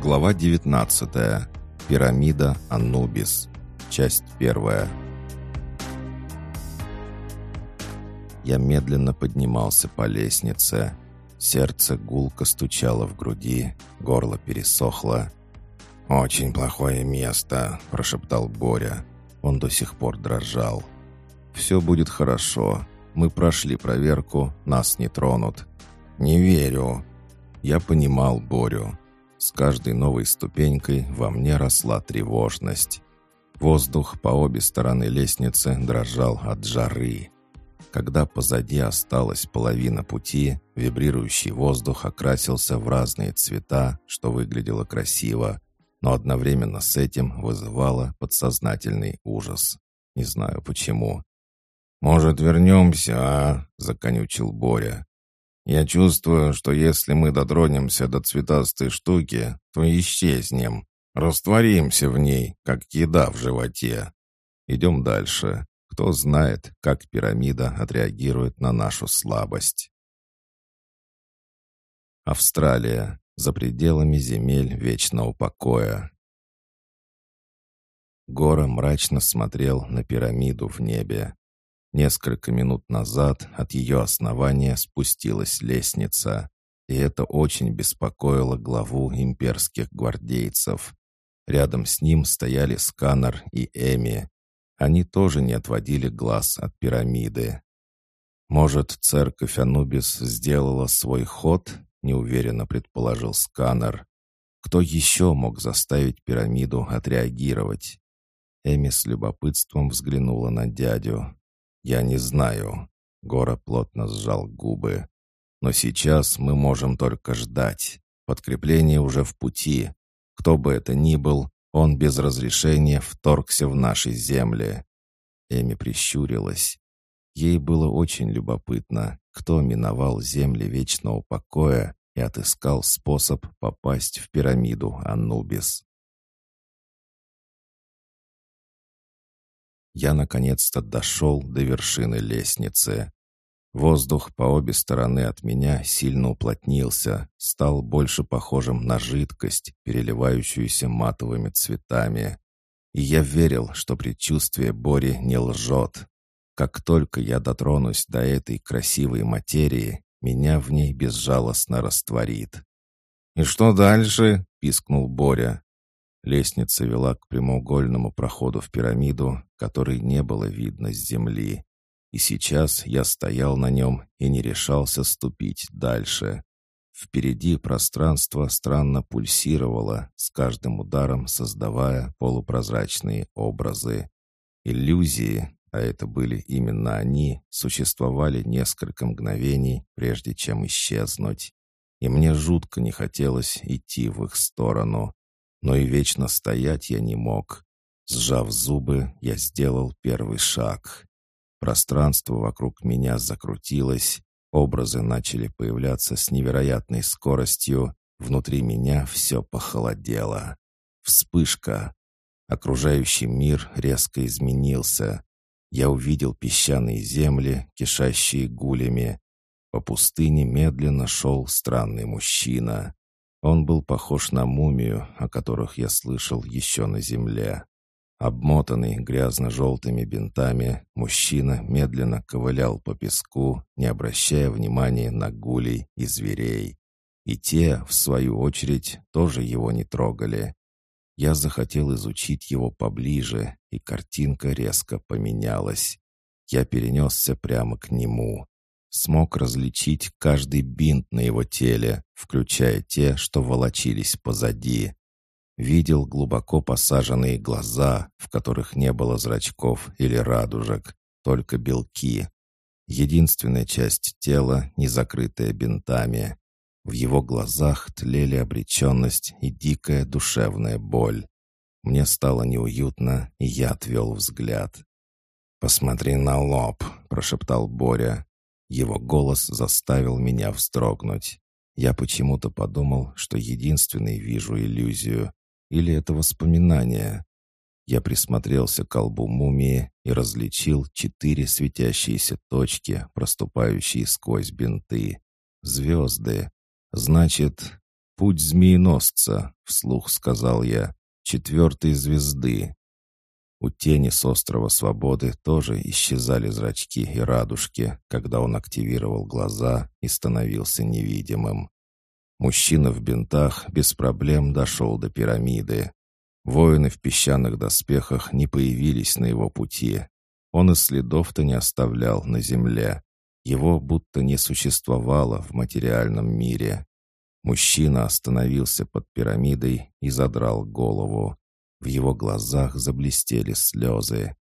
Глава 19. Пирамида Анубис. Часть первая. Я медленно поднимался по лестнице. Сердце гулко стучало в груди, горло пересохло. «Очень плохое место», — прошептал Боря. Он до сих пор дрожал. «Все будет хорошо. Мы прошли проверку, нас не тронут». «Не верю». Я понимал Борю. С каждой новой ступенькой во мне росла тревожность. Воздух по обе стороны лестницы дрожал от жары. Когда позади осталась половина пути, вибрирующий воздух окрасился в разные цвета, что выглядело красиво, но одновременно с этим вызывало подсознательный ужас. Не знаю почему. «Может, вернемся, а?» — законючил Боря. Я чувствую, что если мы дотронемся до цветастой штуки, то исчезнем, растворимся в ней, как еда в животе. Идем дальше. Кто знает, как пирамида отреагирует на нашу слабость. Австралия. За пределами земель вечного покоя. Гора мрачно смотрел на пирамиду в небе. Несколько минут назад от ее основания спустилась лестница, и это очень беспокоило главу имперских гвардейцев. Рядом с ним стояли Сканер и Эми. Они тоже не отводили глаз от пирамиды. «Может, церковь Анубис сделала свой ход?» — неуверенно предположил Сканер. «Кто еще мог заставить пирамиду отреагировать?» Эми с любопытством взглянула на дядю. «Я не знаю». Гора плотно сжал губы. «Но сейчас мы можем только ждать. Подкрепление уже в пути. Кто бы это ни был, он без разрешения вторгся в наши земли». Эми прищурилась. Ей было очень любопытно, кто миновал земли вечного покоя и отыскал способ попасть в пирамиду Анубис. Я наконец-то дошел до вершины лестницы. Воздух по обе стороны от меня сильно уплотнился, стал больше похожим на жидкость, переливающуюся матовыми цветами. И я верил, что предчувствие Бори не лжет. Как только я дотронусь до этой красивой материи, меня в ней безжалостно растворит. «И что дальше?» — пискнул Боря. Лестница вела к прямоугольному проходу в пирамиду, который не было видно с земли. И сейчас я стоял на нем и не решался ступить дальше. Впереди пространство странно пульсировало, с каждым ударом создавая полупрозрачные образы. Иллюзии, а это были именно они, существовали несколько мгновений, прежде чем исчезнуть. И мне жутко не хотелось идти в их сторону но и вечно стоять я не мог. Сжав зубы, я сделал первый шаг. Пространство вокруг меня закрутилось, образы начали появляться с невероятной скоростью, внутри меня все похолодело. Вспышка. Окружающий мир резко изменился. Я увидел песчаные земли, кишащие гулями. По пустыне медленно шел странный мужчина. Он был похож на мумию, о которых я слышал еще на земле. Обмотанный грязно-желтыми бинтами, мужчина медленно ковылял по песку, не обращая внимания на гулей и зверей. И те, в свою очередь, тоже его не трогали. Я захотел изучить его поближе, и картинка резко поменялась. Я перенесся прямо к нему смог различить каждый бинт на его теле, включая те, что волочились позади. Видел глубоко посаженные глаза, в которых не было зрачков или радужек, только белки. Единственная часть тела, не закрытая бинтами. В его глазах тлели обреченность и дикая душевная боль. Мне стало неуютно, и я отвел взгляд. «Посмотри на лоб», — прошептал Боря. Его голос заставил меня вздрогнуть. Я почему-то подумал, что единственный вижу иллюзию. Или это воспоминание. Я присмотрелся к колбу мумии и различил четыре светящиеся точки, проступающие сквозь бинты. Звезды. Значит, «Путь змееносца», — вслух сказал я, — «четвертой звезды». У тени с острова Свободы тоже исчезали зрачки и радужки, когда он активировал глаза и становился невидимым. Мужчина в бинтах без проблем дошел до пирамиды. Воины в песчаных доспехах не появились на его пути. Он и следов-то не оставлял на земле. Его будто не существовало в материальном мире. Мужчина остановился под пирамидой и задрал голову. В его глазах заблестели слезы.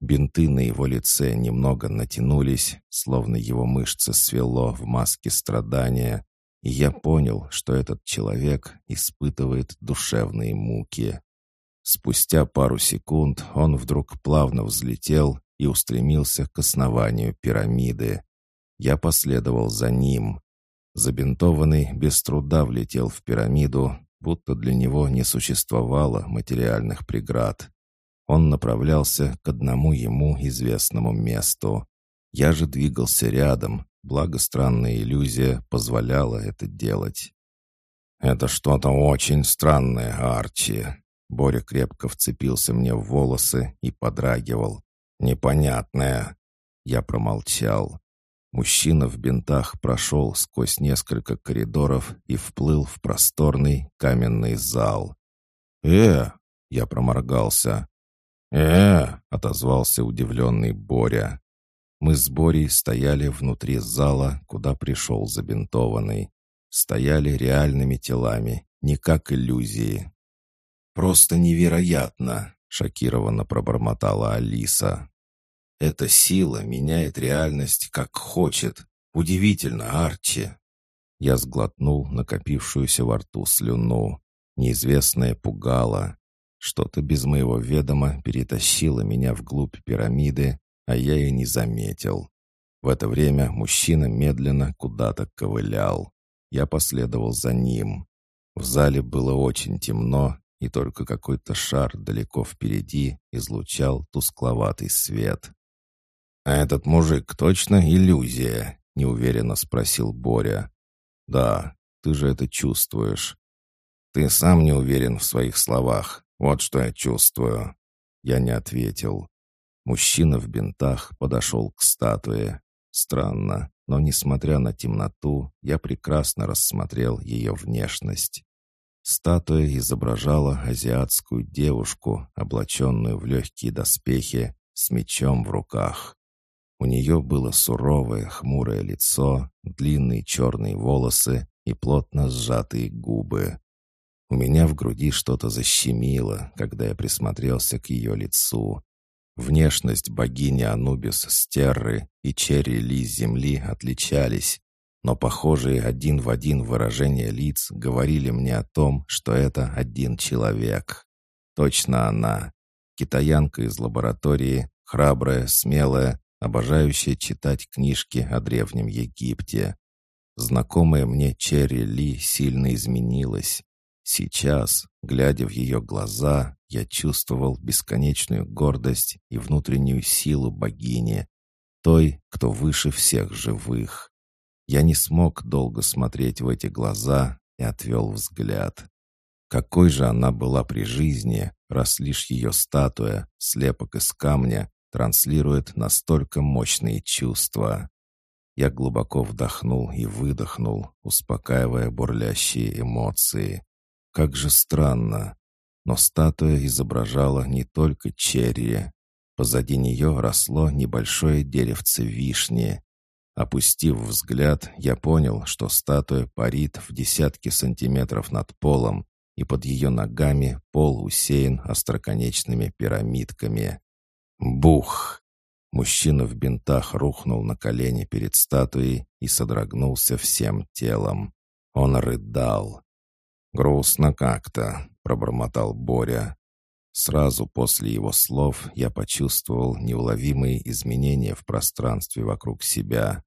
Бинты на его лице немного натянулись, словно его мышцы свело в маске страдания, и я понял, что этот человек испытывает душевные муки. Спустя пару секунд он вдруг плавно взлетел и устремился к основанию пирамиды. Я последовал за ним. Забинтованный без труда влетел в пирамиду, будто для него не существовало материальных преград. Он направлялся к одному ему известному месту. Я же двигался рядом, благо странная иллюзия позволяла это делать. «Это что-то очень странное, Арчи!» Боря крепко вцепился мне в волосы и подрагивал. «Непонятное!» Я промолчал. Мужчина в бинтах прошел сквозь несколько коридоров и вплыл в просторный каменный зал. «Э!» — я проморгался. «Э!» — отозвался удивленный Боря. Мы с Борей стояли внутри зала, куда пришел забинтованный. Стояли реальными телами, не как иллюзии. «Просто невероятно!» — шокированно пробормотала Алиса. Эта сила меняет реальность как хочет. Удивительно, Арчи. Я сглотнул накопившуюся во рту слюну. Неизвестное пугало. Что-то без моего ведома перетащило меня вглубь пирамиды, а я и не заметил. В это время мужчина медленно куда-то ковылял. Я последовал за ним. В зале было очень темно, и только какой-то шар далеко впереди излучал тускловатый свет. «А этот мужик точно иллюзия?» — неуверенно спросил Боря. «Да, ты же это чувствуешь. Ты сам не уверен в своих словах. Вот что я чувствую». Я не ответил. Мужчина в бинтах подошел к статуе. Странно, но, несмотря на темноту, я прекрасно рассмотрел ее внешность. Статуя изображала азиатскую девушку, облаченную в легкие доспехи, с мечом в руках. У нее было суровое, хмурое лицо, длинные черные волосы и плотно сжатые губы. У меня в груди что-то защемило, когда я присмотрелся к ее лицу. Внешность богини Анубис с Терры и Черри Ли Земли отличались, но похожие один в один выражения лиц говорили мне о том, что это один человек. Точно она. Китаянка из лаборатории, храбрая, смелая, обожающая читать книжки о Древнем Египте. Знакомая мне Черри Ли сильно изменилась. Сейчас, глядя в ее глаза, я чувствовал бесконечную гордость и внутреннюю силу богини, той, кто выше всех живых. Я не смог долго смотреть в эти глаза и отвел взгляд. Какой же она была при жизни, раз лишь ее статуя, слепок из камня, транслирует настолько мощные чувства. Я глубоко вдохнул и выдохнул, успокаивая бурлящие эмоции. Как же странно. Но статуя изображала не только черри. Позади нее росло небольшое деревце вишни. Опустив взгляд, я понял, что статуя парит в десятки сантиметров над полом, и под ее ногами пол усеян остроконечными пирамидками. Бух! Мужчина в бинтах рухнул на колени перед статуей и содрогнулся всем телом. Он рыдал. «Грустно как-то», — пробормотал Боря. Сразу после его слов я почувствовал неуловимые изменения в пространстве вокруг себя.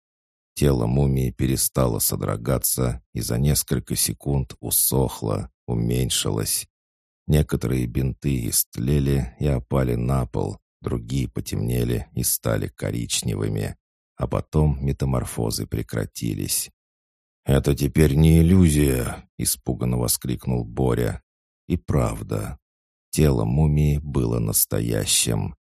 Тело мумии перестало содрогаться и за несколько секунд усохло, уменьшилось. Некоторые бинты истлели и опали на пол, другие потемнели и стали коричневыми, а потом метаморфозы прекратились. «Это теперь не иллюзия!» — испуганно воскликнул Боря. И правда, тело мумии было настоящим.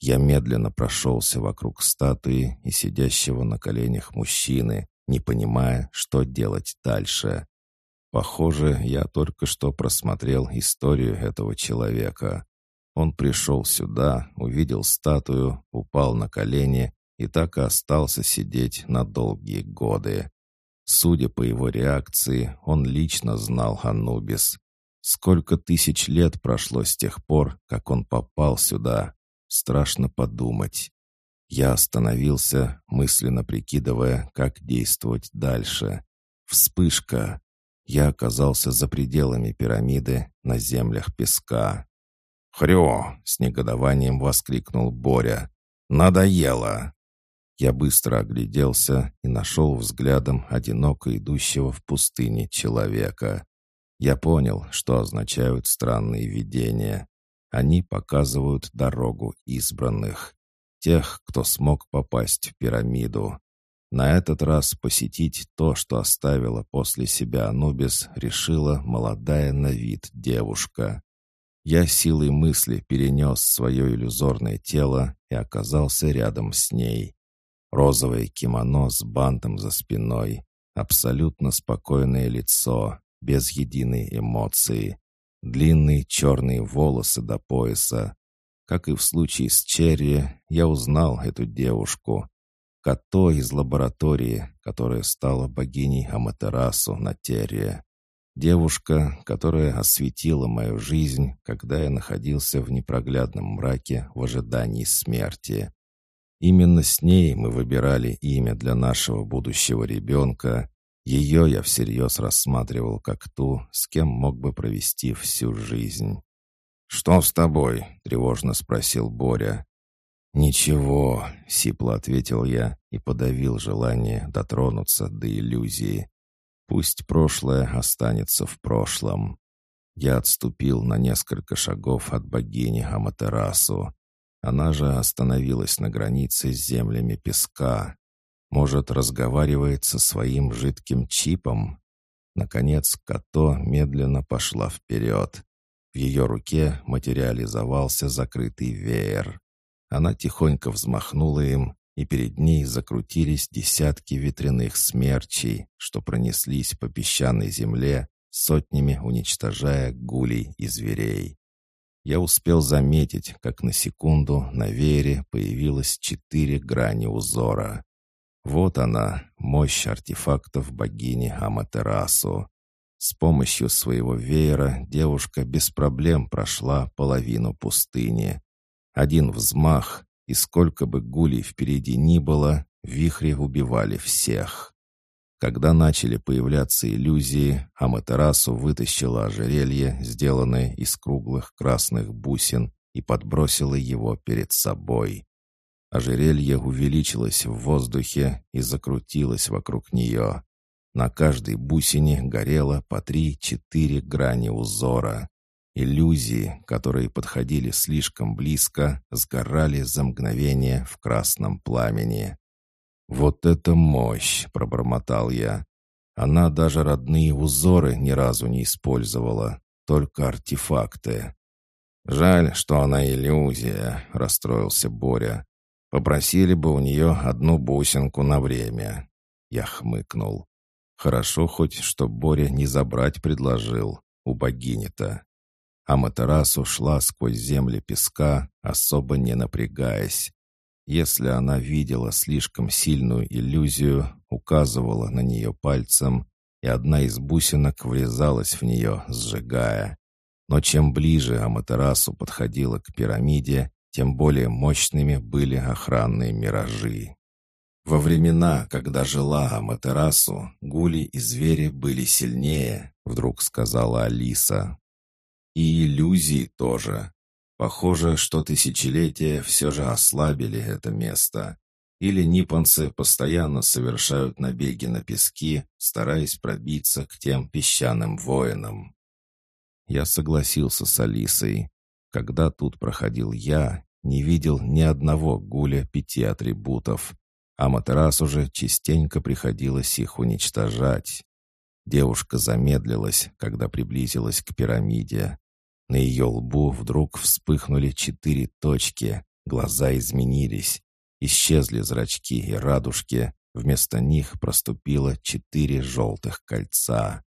Я медленно прошелся вокруг статуи и сидящего на коленях мужчины, не понимая, что делать дальше. Похоже, я только что просмотрел историю этого человека. Он пришел сюда, увидел статую, упал на колени и так и остался сидеть на долгие годы. Судя по его реакции, он лично знал Анубис. Сколько тысяч лет прошло с тех пор, как он попал сюда. Страшно подумать. Я остановился, мысленно прикидывая, как действовать дальше. Вспышка. Я оказался за пределами пирамиды на землях песка. «Хрё!» — с негодованием воскликнул Боря. «Надоело!» Я быстро огляделся и нашел взглядом одиноко идущего в пустыне человека. Я понял, что означают странные видения. Они показывают дорогу избранных, тех, кто смог попасть в пирамиду. На этот раз посетить то, что оставила после себя Анубис, решила молодая на вид девушка. Я силой мысли перенес свое иллюзорное тело и оказался рядом с ней. Розовое кимоно с бантом за спиной, абсолютно спокойное лицо, без единой эмоции, длинные черные волосы до пояса. Как и в случае с Черри, я узнал эту девушку. Като из лаборатории, которая стала богиней Аматерасу на Терре. Девушка, которая осветила мою жизнь, когда я находился в непроглядном мраке в ожидании смерти. Именно с ней мы выбирали имя для нашего будущего ребенка. Ее я всерьез рассматривал как ту, с кем мог бы провести всю жизнь. «Что с тобой?» — тревожно спросил Боря. «Ничего», — сипло ответил я и подавил желание дотронуться до иллюзии. «Пусть прошлое останется в прошлом». Я отступил на несколько шагов от богини Аматерасу. Она же остановилась на границе с землями песка. Может, разговаривает со своим жидким чипом? Наконец, Като медленно пошла вперед. В ее руке материализовался закрытый веер. Она тихонько взмахнула им, и перед ней закрутились десятки ветряных смерчей, что пронеслись по песчаной земле, сотнями уничтожая гулей и зверей. Я успел заметить, как на секунду на веере появилось четыре грани узора. Вот она, мощь артефактов богини Аматерасу. С помощью своего веера девушка без проблем прошла половину пустыни. Один взмах, и сколько бы гулей впереди ни было, вихри убивали всех. Когда начали появляться иллюзии, Аматерасу вытащила ожерелье, сделанное из круглых красных бусин, и подбросила его перед собой. Ожерелье увеличилось в воздухе и закрутилось вокруг нее. На каждой бусине горело по три-четыре грани узора. Иллюзии, которые подходили слишком близко, сгорали за мгновение в красном пламени. «Вот это мощь!» — пробормотал я. Она даже родные узоры ни разу не использовала, только артефакты. «Жаль, что она иллюзия», — расстроился Боря. «Попросили бы у нее одну бусинку на время». Я хмыкнул. «Хорошо хоть, что Боря не забрать предложил у богини-то». А Матерасу шла сквозь земли песка, особо не напрягаясь. Если она видела слишком сильную иллюзию, указывала на нее пальцем, и одна из бусинок врезалась в нее, сжигая. Но чем ближе Аматерасу подходила к пирамиде, тем более мощными были охранные миражи. Во времена, когда жила Аматерасу, гули и звери были сильнее, вдруг сказала Алиса. И иллюзии тоже. Похоже, что тысячелетия все же ослабили это место. Или ниппонцы постоянно совершают набеги на пески, стараясь пробиться к тем песчаным воинам. Я согласился с Алисой. Когда тут проходил я, не видел ни одного гуля пяти атрибутов, а Матерас уже частенько приходилось их уничтожать. Девушка замедлилась, когда приблизилась к пирамиде. На ее лбу вдруг вспыхнули четыре точки, глаза изменились. Исчезли зрачки и радужки, вместо них проступило четыре желтых кольца.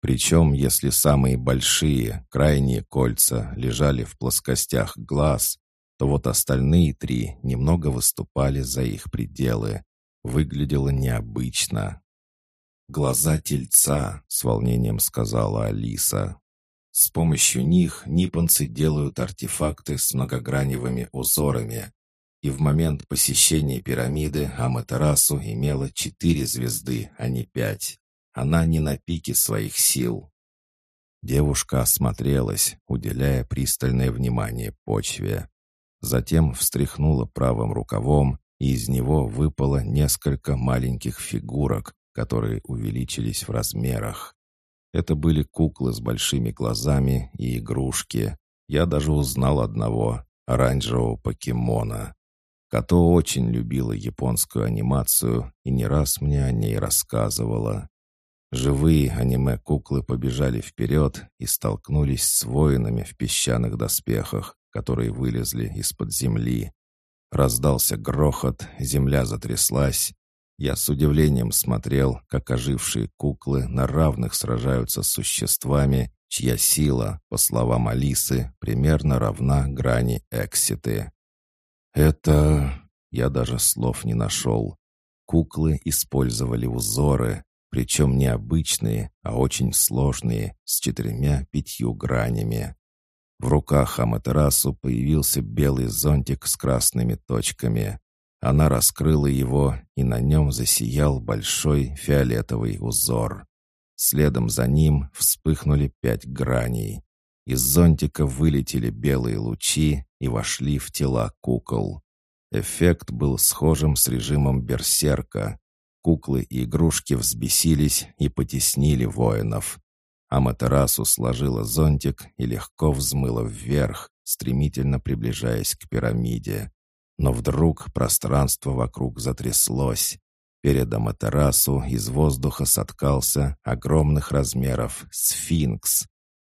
Причем, если самые большие, крайние кольца лежали в плоскостях глаз, то вот остальные три немного выступали за их пределы. Выглядело необычно. «Глаза тельца», — с волнением сказала Алиса. «С помощью них ниппонцы делают артефакты с многограневыми узорами. И в момент посещения пирамиды Аматерасу имела четыре звезды, а не пять. Она не на пике своих сил». Девушка осмотрелась, уделяя пристальное внимание почве. Затем встряхнула правым рукавом, и из него выпало несколько маленьких фигурок, которые увеличились в размерах. Это были куклы с большими глазами и игрушки. Я даже узнал одного, оранжевого покемона. Като очень любила японскую анимацию и не раз мне о ней рассказывала. Живые аниме-куклы побежали вперед и столкнулись с воинами в песчаных доспехах, которые вылезли из-под земли. Раздался грохот, земля затряслась, я с удивлением смотрел, как ожившие куклы на равных сражаются с существами, чья сила, по словам Алисы, примерно равна грани Экситы. Это... я даже слов не нашел. Куклы использовали узоры, причем не обычные, а очень сложные, с четырьмя-пятью гранями. В руках Аматерасу появился белый зонтик с красными точками. Она раскрыла его, и на нем засиял большой фиолетовый узор. Следом за ним вспыхнули пять граней. Из зонтика вылетели белые лучи и вошли в тела кукол. Эффект был схожим с режимом берсерка. Куклы и игрушки взбесились и потеснили воинов. Аматерасу сложила зонтик и легко взмыла вверх, стремительно приближаясь к пирамиде. Но вдруг пространство вокруг затряслось. Перед Аматерасу из воздуха соткался огромных размеров сфинкс.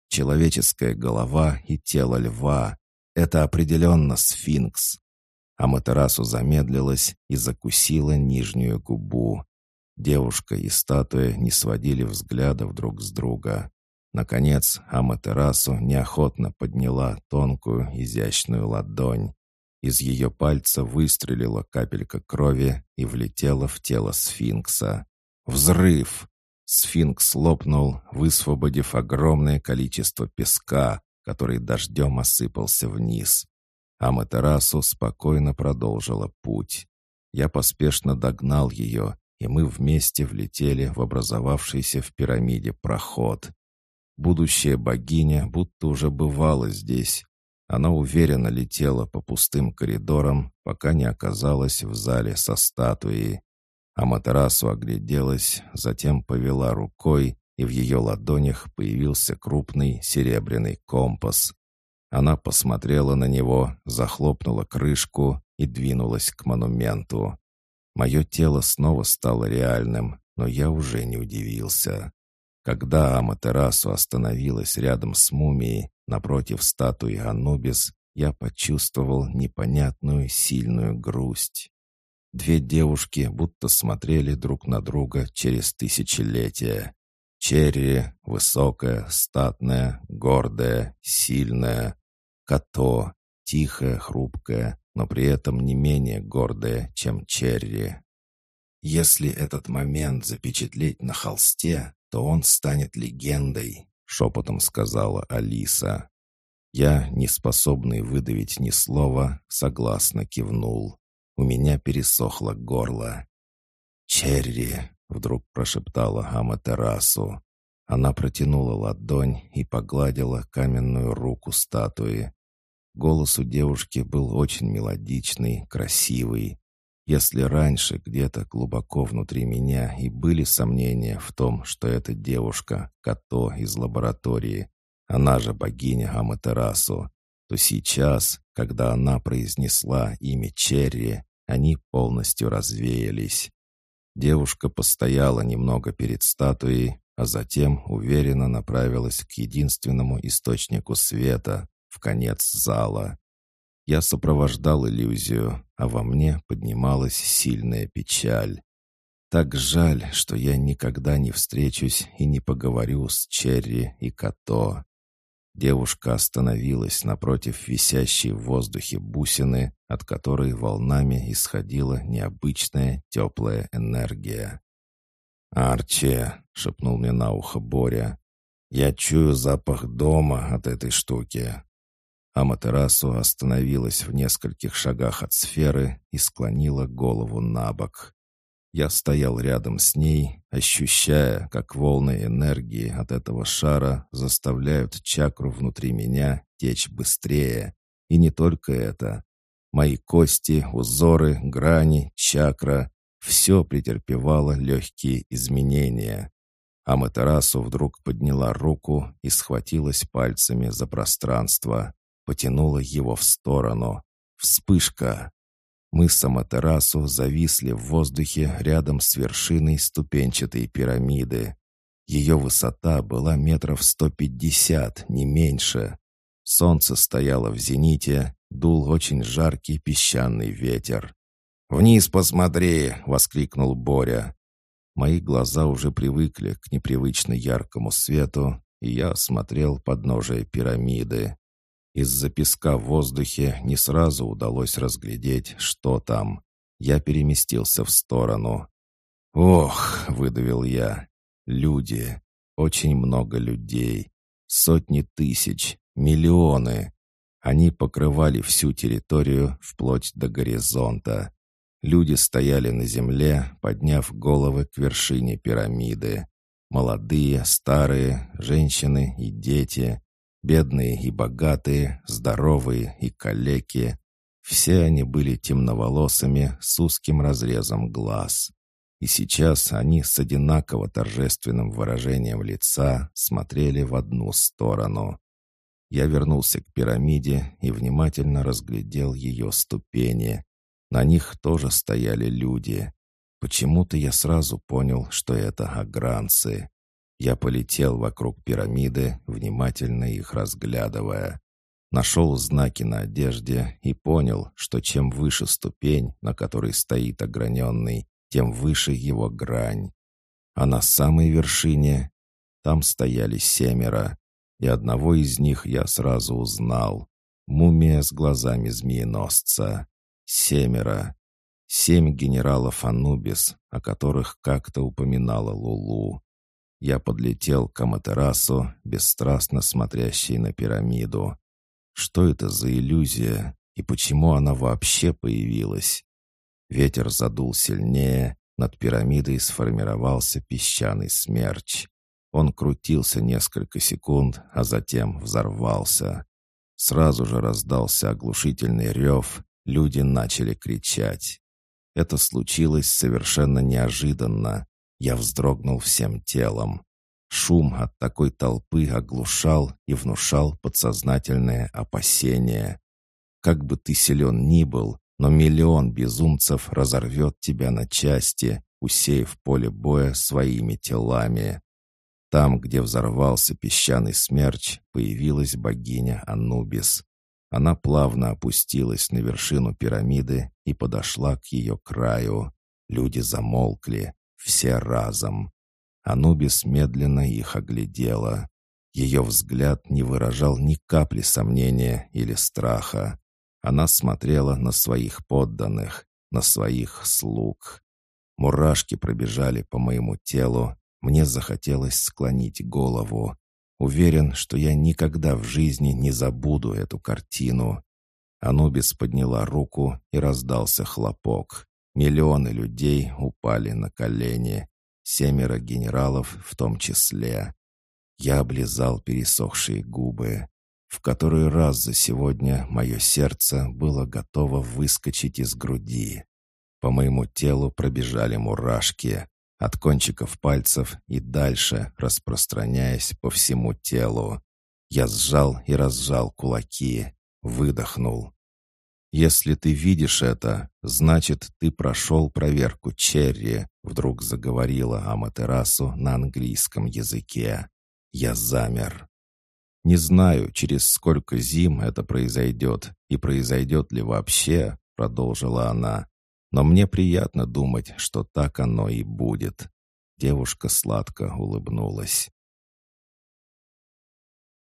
Человеческая голова и тело льва. Это определенно сфинкс. Аматерасу замедлилась и закусила нижнюю губу. Девушка и статуя не сводили взглядов друг с друга. Наконец, Аматерасу неохотно подняла тонкую, изящную ладонь. Из ее пальца выстрелила капелька крови и влетела в тело сфинкса. Взрыв! Сфинкс лопнул, высвободив огромное количество песка, который дождем осыпался вниз. А Матерасу спокойно продолжила путь. Я поспешно догнал ее, и мы вместе влетели в образовавшийся в пирамиде проход. Будущая богиня будто уже бывала здесь, она уверенно летела по пустым коридорам, пока не оказалась в зале со статуей. А огляделась, затем повела рукой, и в ее ладонях появился крупный серебряный компас. Она посмотрела на него, захлопнула крышку и двинулась к монументу. Мое тело снова стало реальным, но я уже не удивился. Когда Аматерасу остановилась рядом с мумией, напротив статуи Анубис, я почувствовал непонятную сильную грусть. Две девушки будто смотрели друг на друга через тысячелетия. Черри — высокая, статная, гордая, сильная. Като — тихая, хрупкая, но при этом не менее гордая, чем Черри. Если этот момент запечатлеть на холсте, то он станет легендой», — шепотом сказала Алиса. Я, не способный выдавить ни слова, согласно кивнул. У меня пересохло горло. «Черри!» — вдруг прошептала Аматерасу. Она протянула ладонь и погладила каменную руку статуи. Голос у девушки был очень мелодичный, красивый, если раньше где-то глубоко внутри меня и были сомнения в том, что эта девушка, Като из лаборатории, она же богиня Аматерасу, то сейчас, когда она произнесла имя Черри, они полностью развеялись. Девушка постояла немного перед статуей, а затем уверенно направилась к единственному источнику света, в конец зала. Я сопровождал иллюзию, а во мне поднималась сильная печаль. Так жаль, что я никогда не встречусь и не поговорю с Черри и Като. Девушка остановилась напротив висящей в воздухе бусины, от которой волнами исходила необычная теплая энергия. «Арчи!» — шепнул мне на ухо Боря. «Я чую запах дома от этой штуки». Аматерасу остановилась в нескольких шагах от сферы и склонила голову на бок. Я стоял рядом с ней, ощущая, как волны энергии от этого шара заставляют чакру внутри меня течь быстрее. И не только это. Мои кости, узоры, грани, чакра — все претерпевало легкие изменения. А Матерасу вдруг подняла руку и схватилась пальцами за пространство, потянула его в сторону. Вспышка! Мы с Аматерасу зависли в воздухе рядом с вершиной ступенчатой пирамиды. Ее высота была метров сто пятьдесят, не меньше. Солнце стояло в зените, дул очень жаркий песчаный ветер. «Вниз посмотри!» — воскликнул Боря. Мои глаза уже привыкли к непривычно яркому свету, и я смотрел подножие пирамиды. Из-за песка в воздухе не сразу удалось разглядеть, что там. Я переместился в сторону. «Ох!» — выдавил я. «Люди. Очень много людей. Сотни тысяч. Миллионы. Они покрывали всю территорию вплоть до горизонта. Люди стояли на земле, подняв головы к вершине пирамиды. Молодые, старые, женщины и дети. Бедные и богатые, здоровые и калеки. Все они были темноволосыми с узким разрезом глаз. И сейчас они с одинаково торжественным выражением лица смотрели в одну сторону. Я вернулся к пирамиде и внимательно разглядел ее ступени. На них тоже стояли люди. Почему-то я сразу понял, что это агранцы. Я полетел вокруг пирамиды, внимательно их разглядывая. Нашел знаки на одежде и понял, что чем выше ступень, на которой стоит ограненный, тем выше его грань. А на самой вершине там стояли семеро, и одного из них я сразу узнал. Мумия с глазами змееносца. Семеро. Семь генералов Анубис, о которых как-то упоминала Лулу. Я подлетел к Аматерасу, бесстрастно смотрящей на пирамиду. Что это за иллюзия и почему она вообще появилась? Ветер задул сильнее, над пирамидой сформировался песчаный смерч. Он крутился несколько секунд, а затем взорвался. Сразу же раздался оглушительный рев, люди начали кричать. Это случилось совершенно неожиданно. Я вздрогнул всем телом. Шум от такой толпы оглушал и внушал подсознательное опасение. Как бы ты силен ни был, но миллион безумцев разорвет тебя на части, усеяв поле боя своими телами. Там, где взорвался песчаный смерч, появилась богиня Анубис. Она плавно опустилась на вершину пирамиды и подошла к ее краю. Люди замолкли, все разом. Анубис медленно их оглядела. Ее взгляд не выражал ни капли сомнения или страха. Она смотрела на своих подданных, на своих слуг. Мурашки пробежали по моему телу. Мне захотелось склонить голову. Уверен, что я никогда в жизни не забуду эту картину. Анубис подняла руку и раздался хлопок. Миллионы людей упали на колени. Семеро генералов в том числе. Я облизал пересохшие губы. В который раз за сегодня мое сердце было готово выскочить из груди. По моему телу пробежали мурашки, от кончиков пальцев и дальше, распространяясь по всему телу. Я сжал и разжал кулаки, выдохнул. «Если ты видишь это, значит, ты прошел проверку Черри», вдруг заговорила Аматерасу на английском языке. Я замер. Не знаю, через сколько зим это произойдет и произойдет ли вообще, продолжила она. Но мне приятно думать, что так оно и будет. Девушка сладко улыбнулась.